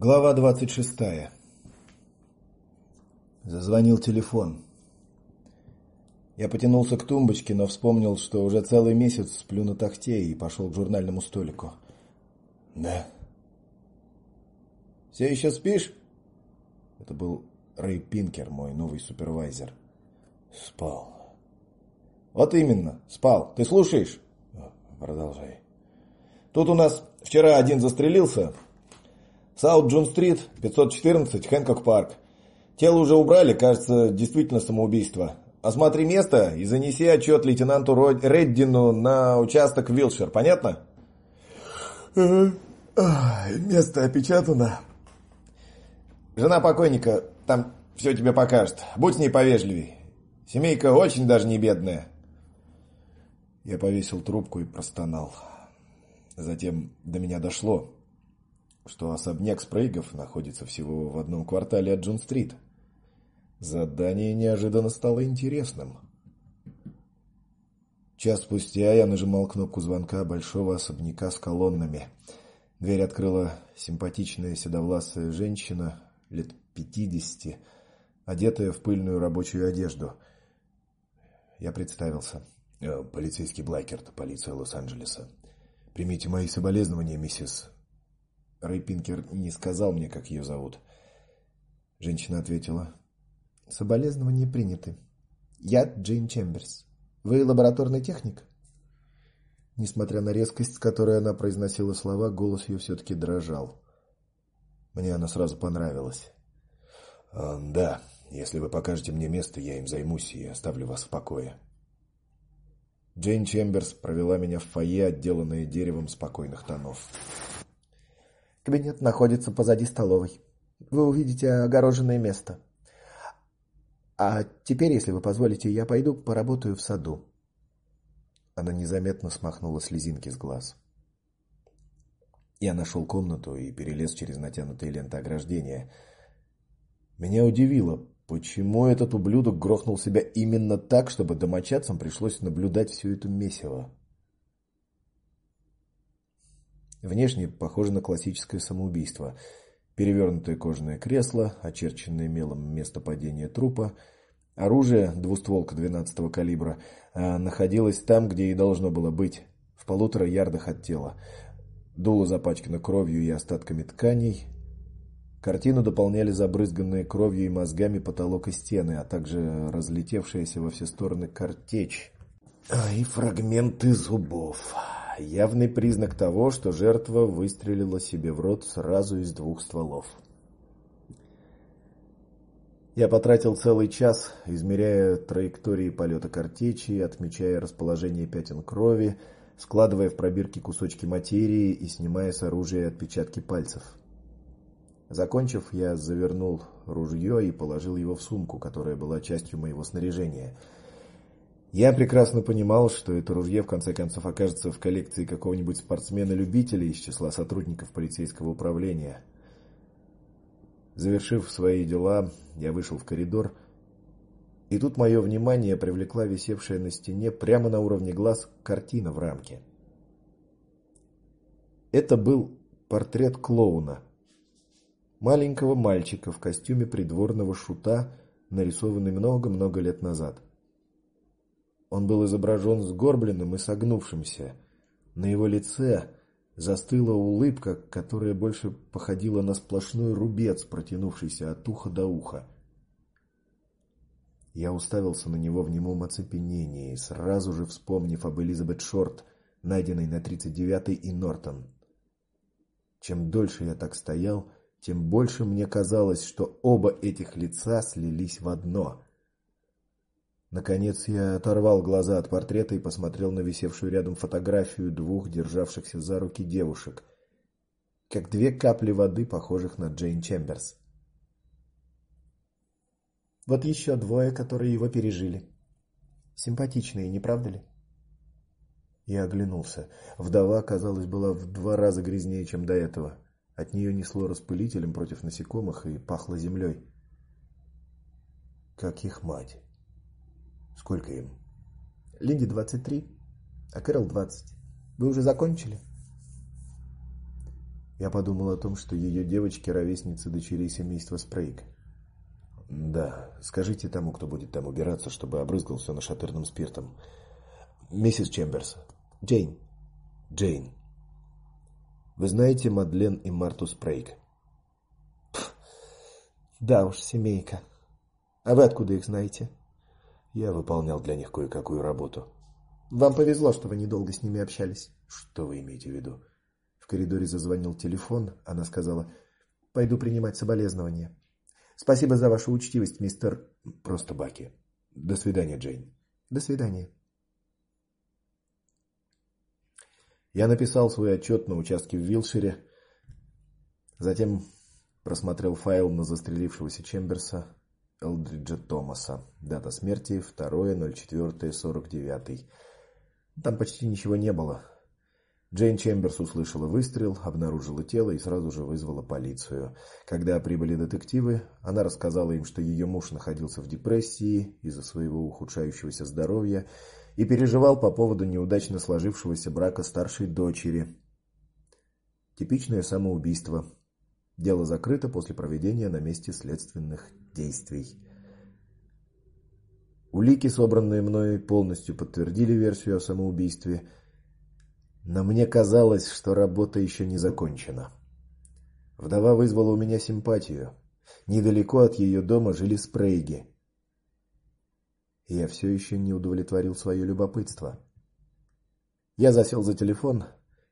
Глава 26. Зазвонил телефон. Я потянулся к тумбочке, но вспомнил, что уже целый месяц сплю на тахте и пошел к журнальному столику. Да. Все еще спишь? Это был Рэй Пинкер, мой новый супервайзер. Спал. Вот именно, спал. Ты слушаешь? Продолжай. Тут у нас вчера один застрелился. Саут Джон Стрит, 514, Хэнкок Парк. Тело уже убрали, кажется, действительно самоубийство. Осмотри место и занеси отчет лейтенанту Реддину на участок Вилшир, понятно? Место опечатано. Жена покойника там все тебе покажет. Будь с ней повежливей. Семейка очень даже не бедная. Я повесил трубку и простонал. Затем до меня дошло, что особняк Спрейгов находится всего в одном квартале от Джон-стрит. Задание неожиданно стало интересным. Час спустя я нажимал кнопку звонка большого особняка с колоннами. Дверь открыла симпатичная седовласая женщина лет пятидесяти, одетая в пыльную рабочую одежду. Я представился. «Э, полицейский Блайкерт, полиция Лос-Анджелеса. Примите мои соболезнования, миссис. Рэй Пинкер не сказал мне, как ее зовут. Женщина ответила: "Соболезнования приняты. Я Джейн Чемберс. Вы лабораторный техник?" Несмотря на резкость, с которой она произносила слова, голос ее все таки дрожал. Мне она сразу понравилась. «А, да, если вы покажете мне место, я им займусь и оставлю вас в покое. Джейн Чемберс провела меня в фойе, отделанное деревом спокойных тонов. Кабинет находится позади столовой. Вы увидите огороженное место. А теперь, если вы позволите, я пойду поработаю в саду. Она незаметно смахнула слезинки с глаз. Я нашел комнату и перелез через натянутые ленты ограждения. Меня удивило, почему этот ублюдок грохнул себя именно так, чтобы домочадцам пришлось наблюдать всю эту месиво. Внешне похоже на классическое самоубийство. Перевернутое кожаное кресло, очерченное мелом место падения трупа, оружие двустволка 12-го калибра а, находилось там, где и должно было быть, в полутора ярдах от тела. Дуло запачкано кровью и остатками тканей. Картину дополняли забрызганные кровью и мозгами потолок и стены, а также разлетевшаяся во все стороны картечь. А, и фрагменты зубов. Явный признак того, что жертва выстрелила себе в рот сразу из двух стволов. Я потратил целый час, измеряя траектории полета картечи, отмечая расположение пятен крови, складывая в пробирки кусочки материи и снимая с оружия отпечатки пальцев. Закончив, я завернул ружье и положил его в сумку, которая была частью моего снаряжения. Я прекрасно понимал, что это ружье в конце концов окажется в коллекции какого-нибудь спортсмена-любителя из числа сотрудников полицейского управления. Завершив свои дела, я вышел в коридор, и тут мое внимание привлекла висевшая на стене прямо на уровне глаз картина в рамке. Это был портрет клоуна. Маленького мальчика в костюме придворного шута, нарисованный много-много лет назад. Он был изображен сгорбленным и согнувшимся. На его лице застыла улыбка, которая больше походила на сплошной рубец, протянувшийся от уха до уха. Я уставился на него в немом оцепенении, сразу же вспомнив об Элизабет Шорт, найденной на 39-й и Нортон. Чем дольше я так стоял, тем больше мне казалось, что оба этих лица слились в одно. Наконец я оторвал глаза от портрета и посмотрел на висевшую рядом фотографию двух державшихся за руки девушек, как две капли воды, похожих на Джейн Чемберс. Вот еще двое, которые его пережили. Симпатичные, не правда ли? Я оглянулся. Вдова, казалось, была в два раза грязнее, чем до этого. От нее несло распылителем против насекомых и пахло землей. Как их мать? Сколько им? Линде 23, а Кэрол 20. Вы уже закончили? Я подумал о том, что ее девочки ровесницы дочерей семейства Спрейг. Да, скажите тому, кто будет там убираться, чтобы обрызгал все нашатырным спиртом. Миссис Чемберс. Джейн. Джейн. Вы знаете Мадлен и Марту Спрейг? Да уж, семейка. А вы откуда их знаете? Я выполнял для них кое-какую работу. Вам повезло, что вы недолго с ними общались. Что вы имеете в виду? В коридоре зазвонил телефон, она сказала: "Пойду принимать соболезнования". Спасибо за вашу учтивость, мистер просто Баки. До свидания, Джейн. До свидания. Я написал свой отчет на участке в Вилшире, затем просмотрел файл на застрелившегося Чемберса Элдриджа Томаса. Дата смерти 2.04.49. Там почти ничего не было. Джейн Чемберс услышала выстрел, обнаружила тело и сразу же вызвала полицию. Когда прибыли детективы, она рассказала им, что ее муж находился в депрессии из-за своего ухудшающегося здоровья и переживал по поводу неудачно сложившегося брака старшей дочери. Типичное самоубийство. Дело закрыто после проведения на месте следственных действий. Улики, собранные мной, полностью подтвердили версию о самоубийстве. Но мне казалось, что работа еще не закончена. Вдова вызвала у меня симпатию. Недалеко от ее дома жили Спрейги. Я все еще не удовлетворил свое любопытство. Я засел за телефон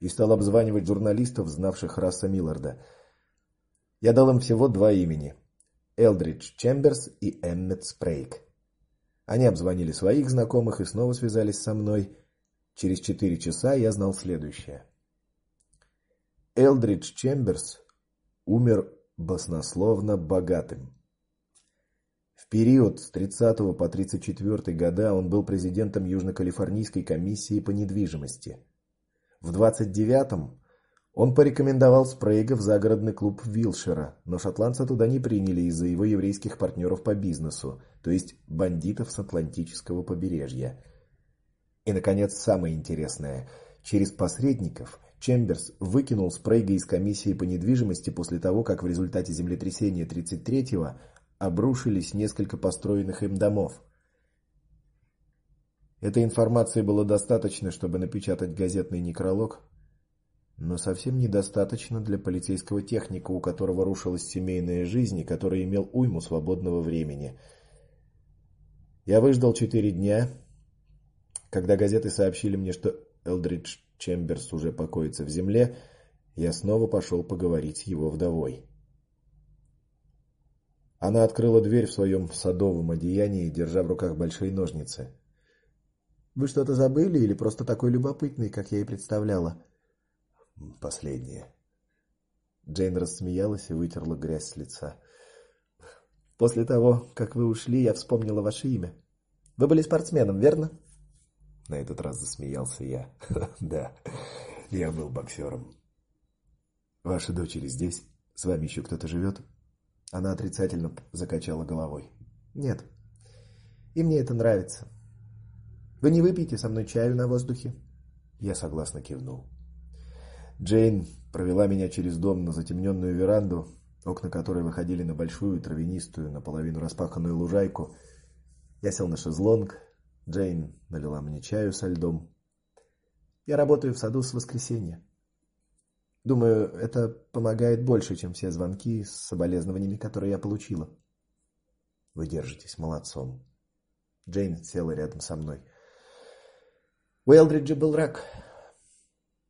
и стал обзванивать журналистов, знавших Расса Милларда. Я дал им всего два имени: Элдридж Чемберс и Эммет Спрейг. Они обзвонили своих знакомых и снова связались со мной. Через четыре часа я знал следующее. Элдридж Чемберс умер баснословно богатым. В период с 30 по 34 года он был президентом Южно-Калифорнийской комиссии по недвижимости. В 29-м он порекомендовал Спрейга в загородный клуб Вилшера, но шотландца туда не приняли из-за его еврейских партнеров по бизнесу, то есть бандитов с Атлантического побережья. И наконец, самое интересное: через посредников Чемберс выкинул Спрейга из комиссии по недвижимости после того, как в результате землетрясения 33-го обрушились несколько построенных им домов. Этой информации было достаточно, чтобы напечатать газетный некролог, но совсем недостаточно для полицейского техника, у которого рушилась семейная жизнь и который имел уйму свободного времени. Я выждал четыре дня, когда газеты сообщили мне, что Элдридж Чемберс уже покоится в земле, я снова пошел поговорить с его вдовой. Она открыла дверь в своем садовом одеянии, держа в руках большие ножницы. Вы что-то забыли или просто такой любопытный, как я и представляла? Последнее. Джейн рассмеялась и вытерла грязь с лица. После того, как вы ушли, я вспомнила ваше имя. Вы были спортсменом, верно? На этот раз засмеялся я. Да. Я был боксером. Ваши дочери здесь? С вами еще кто-то живет?» Она отрицательно закачала головой. Нет. И мне это нравится. Вы не выпьете со мной чаю на воздухе? Я согласно кивнул. Джейн провела меня через дом на затемненную веранду, окна которой выходили на большую травянистую, наполовину распаханную лужайку. Я сел на шезлонг, Джейн налила мне чаю со льдом. Я работаю в саду с воскресенья. Думаю, это помогает больше, чем все звонки с соболезнованиями, которые я получила. Вы держитесь молодцом. Джейн села рядом со мной. У Элдриджа был рак,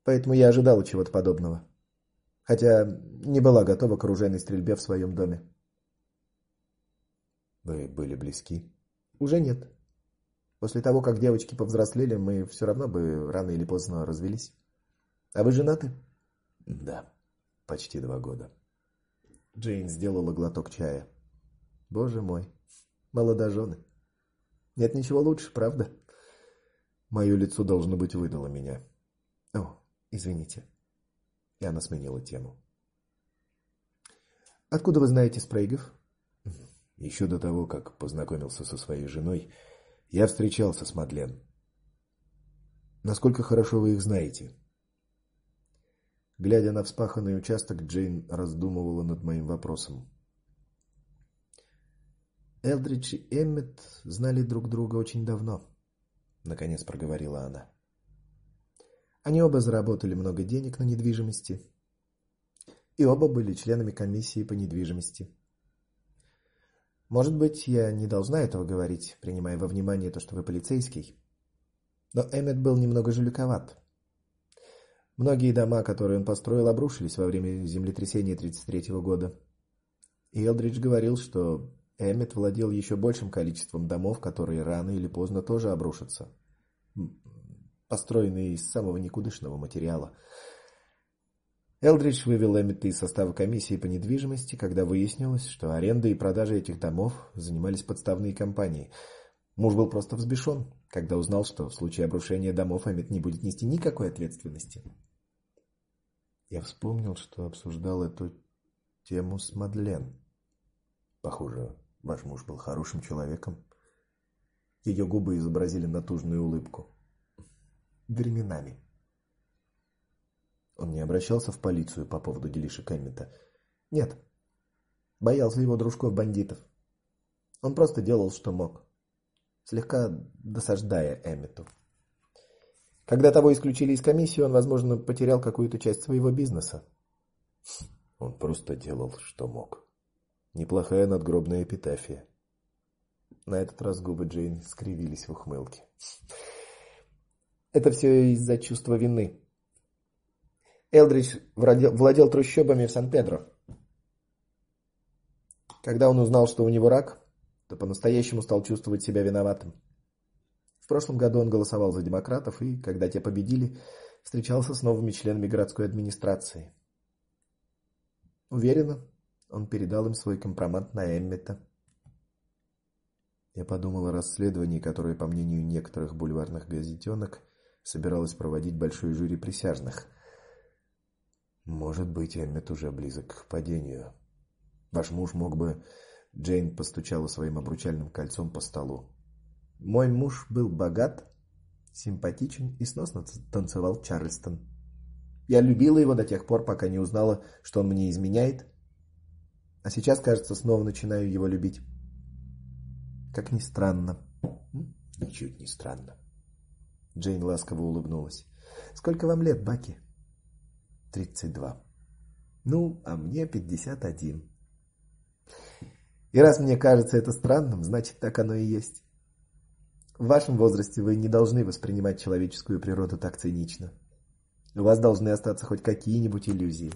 поэтому я ожидала чего-то подобного, хотя не была готова к оружейной стрельбе в своем доме. Вы были близки? Уже нет. После того, как девочки повзрослели, мы все равно бы рано или поздно развелись. А вы женаты? Да, почти два года. Джейн сделала глоток чая. Боже мой, молодожены. Нет ничего лучше, правда? Мое лицо должно быть выдало меня. О, извините. И она сменила тему. Откуда вы знаете Спрейгов? Еще до того, как познакомился со своей женой, я встречался с Мадлен. Насколько хорошо вы их знаете? Глядя на вспаханный участок, Джейн раздумывала над моим вопросом. Элдридж и Эммет знали друг друга очень давно, наконец проговорила она. Они оба заработали много денег на недвижимости, и оба были членами комиссии по недвижимости. Может быть, я не должна этого говорить, принимая во внимание то, что вы полицейский. Но Эммет был немного жуликоват. Многие дома, которые он построил, обрушились во время землетрясения 33 года. И Элдридж говорил, что Эммет владел еще большим количеством домов, которые рано или поздно тоже обрушатся. Построенные из самого никудышного материала. Элдридж вывел Эммета из состава комиссии по недвижимости, когда выяснилось, что аренда и продажа этих домов занимались подставные компании. Муж был просто взбешен, когда узнал, что в случае обрушения домов Эммет не будет нести никакой ответственности. Я вспомнил, что обсуждал эту тему с Мадлен. Похоже, Ваш муж был хорошим человеком. Ее губы изобразили натужную улыбку. Временами. Он не обращался в полицию по поводу делиши Эммета. Нет. Боялся его дружков-бандитов. Он просто делал, что мог, слегка досаждая Эммету. Когда того исключили из комиссии, он, возможно, потерял какую-то часть своего бизнеса. Он просто делал, что мог. Неплохая надгробная эпитафия. На этот раз губы Джейн скривились в ухмылке. Это все из-за чувства вины. Элдридж владел трущобами в Сан-Педро. Когда он узнал, что у него рак, то по-настоящему стал чувствовать себя виноватым. В прошлом году он голосовал за демократов и, когда те победили, встречался с новыми членами городской администрации. Уверена, он передал им свой компромат на Эммета. Я подумал о расследовании, которое, по мнению некоторых бульварных газетенок, собиралось проводить большое жюри присяжных. Может быть, Эммет уже близок к падению. Ваш муж мог бы Джейн постучала своим обручальным кольцом по столу. Мой муж был богат, симпатичен и сносно танцевал Чарльстон. Я любила его до тех пор, пока не узнала, что он мне изменяет а сейчас, кажется, снова начинаю его любить. Как ни странно. Ничуть не странно. Джейн ласково улыбнулась. Сколько вам лет, Баки? Тридцать два. Ну, а мне пятьдесят один. И раз мне кажется это странным, значит, так оно и есть. В вашем возрасте вы не должны воспринимать человеческую природу так цинично. У вас должны остаться хоть какие-нибудь иллюзии.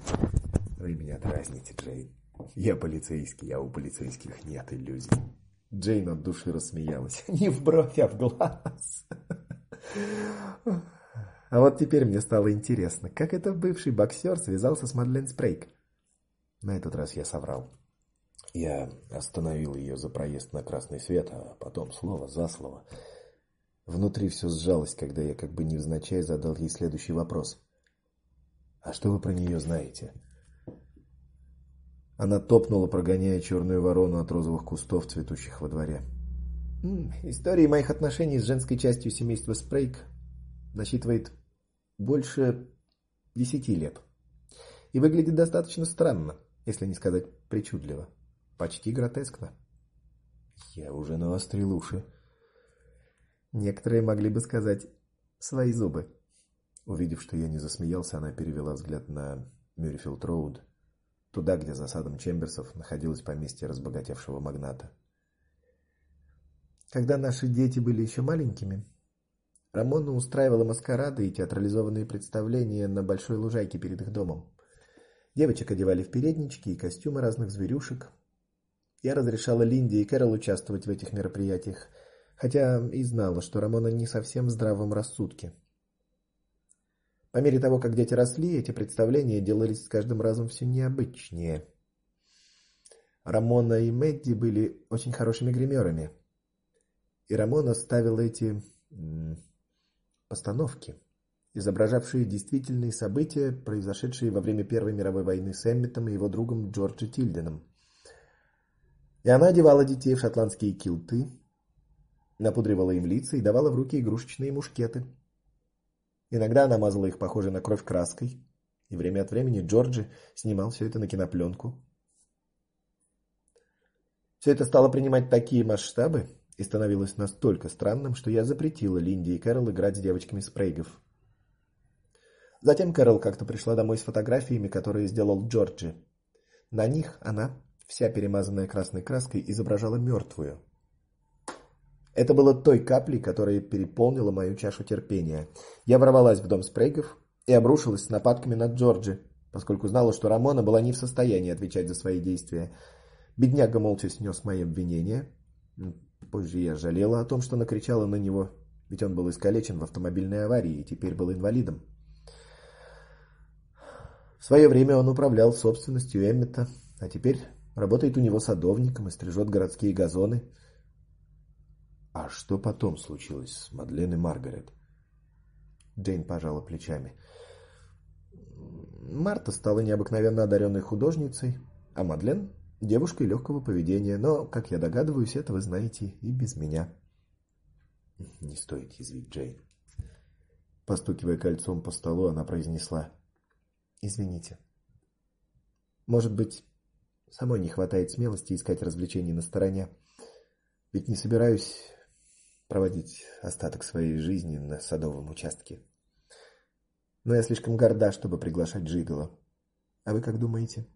Вы меня дразните, Джейн. Я полицейский, а у полицейских нет иллюзий. Джейн от души рассмеялась. Не в бровь, а в глаз. А вот теперь мне стало интересно, как этот бывший боксер связался с Мадлен Спрейк. На этот раз я соврал. Я остановил ее за проезд на красный свет, а потом слово за слово. Внутри все сжалось, когда я как бы невзначай задал ей следующий вопрос. А что вы про нее знаете? Она топнула, прогоняя черную ворону от розовых кустов, цветущих во дворе. История моих отношений с женской частью семейства Спрейк насчитывает больше десяти лет. И выглядит достаточно странно, если не сказать причудливо, почти гротескно. Я уже навострил уши. Некоторые могли бы сказать свои зубы. Увидев, что я не засмеялся, она перевела взгляд на Мюррифилд-роуд туда, где за садом Чемберсов находилось поместье разбогатевшего магната. Когда наши дети были еще маленькими, Рамона устраивала маскарады и театрализованные представления на большой лужайке перед их домом. Девочек одевали в переднички и костюмы разных зверюшек. Я разрешала Линде и Кэрол участвовать в этих мероприятиях, хотя и знала, что Рамона не совсем в здравом рассудке. По мере того, как дети росли, эти представления делались с каждым разом все необычнее. Рамона и Мэдди были очень хорошими гримерами. И Рамона ставила эти постановки, изображавшие действительные события, произошедшие во время Первой мировой войны с Эмметом и его другом Джорджи Тильденом. И она одевала детей в шотландские килты, напудривала им лица и давала в руки игрушечные мушкеты. Иногда она мазала их похожей на кровь краской, И время от времени Джорджи снимал все это на кинопленку. Все это стало принимать такие масштабы и становилось настолько странным, что я запретила Линде и Кэрол играть с девочками Спрейгов. Затем Кэрол как-то пришла домой с фотографиями, которые сделал Джорджи. На них она, вся перемазанная красной краской, изображала мертвую. Это было той каплей, которая переполнила мою чашу терпения. Я ворвалась в дом Спрейгов и обрушилась с нападками на Джорджи, поскольку знала, что Рамона была не в состоянии отвечать за свои действия. Бедняга молча снес мои обвинения. Позже я жалела о том, что накричала на него, ведь он был искалечен в автомобильной аварии и теперь был инвалидом. В свое время он управлял собственностью Эммета, а теперь работает у него садовником и стрижет городские газоны. А что потом случилось с Мадлен и Маргарет? Джейн пожала плечами. Марта стала необыкновенно одаренной художницей, а Мадлен девушкой легкого поведения, но, как я догадываюсь, это вы знаете и без меня. Не стоит язвить, Джейн. Постукивая кольцом по столу, она произнесла: "Извините. Может быть, самой не хватает смелости искать развлечений на стороне. Ведь не собираюсь проводить остаток своей жизни на садовом участке. Но я слишком горда, чтобы приглашать Джигала. А вы как думаете?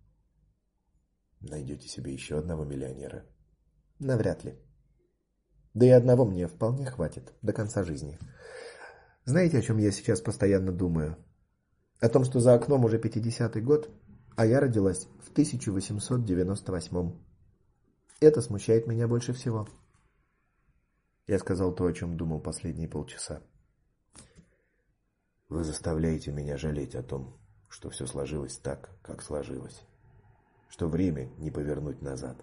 Найдете себе еще одного миллионера? Навряд ли. Да и одного мне вполне хватит до конца жизни. Знаете, о чем я сейчас постоянно думаю? О том, что за окном уже пятидесятый год, а я родилась в 1898. Это смущает меня больше всего. Я сказал то, о чем думал последние полчаса. Вы заставляете меня жалеть о том, что все сложилось так, как сложилось. Что время не повернуть назад.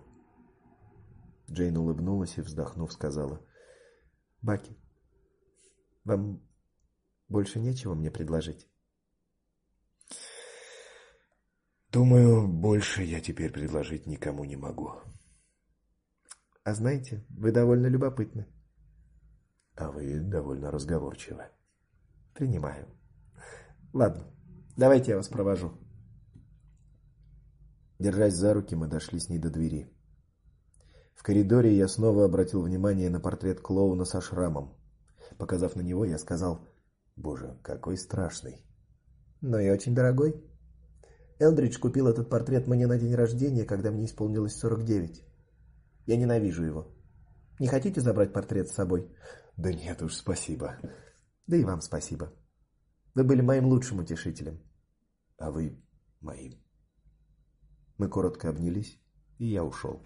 Джейн улыбнулась и, вздохнув, сказала: "Баки, вам больше нечего мне предложить?" Думаю, больше я теперь предложить никому не могу. А знаете, вы довольно любопытны. А вы довольно разговорчивы. Принимаю. Ладно. Давайте я вас провожу. Держась за руки, мы дошли с ней до двери. В коридоре я снова обратил внимание на портрет клоуна со шрамом. Показав на него, я сказал: "Боже, какой страшный". Но и очень дорогой. Элдридж купил этот портрет мне на день рождения, когда мне исполнилось 49. Я ненавижу его. Не хотите забрать портрет с собой? Да нет уж, спасибо. Да и вам спасибо. Вы были моим лучшим утешителем. А вы моим. Мы коротко обнялись, и я ушел.